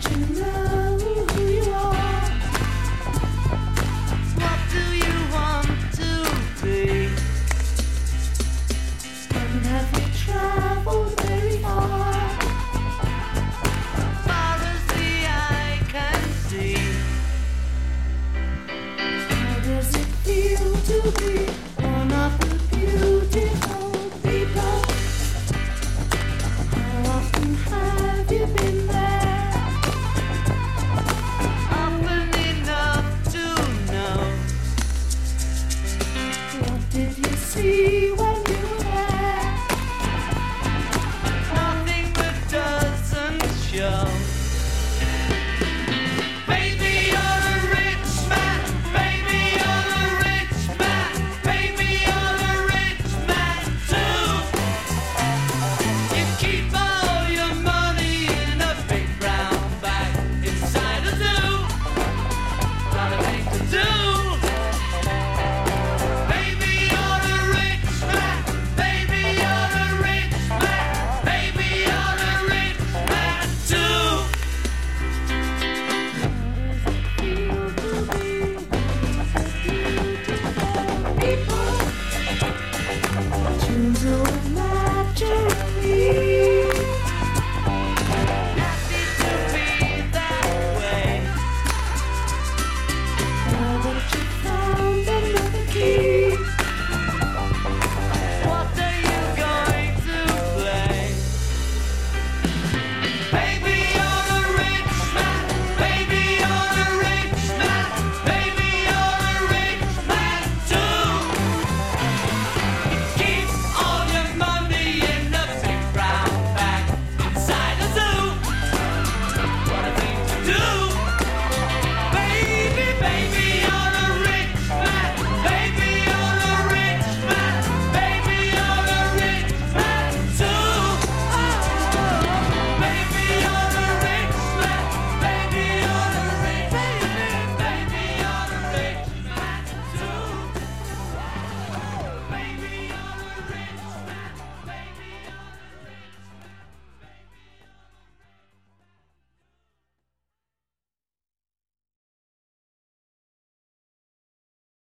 真的 see. you.